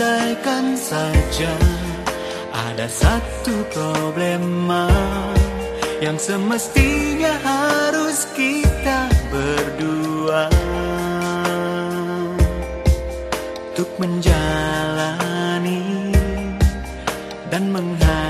andaikan saja ada satu problema yang semestinya harus kita berdua. Untuk menjalani dan menghadapi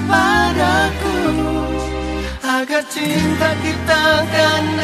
padaku agar cinta kita kan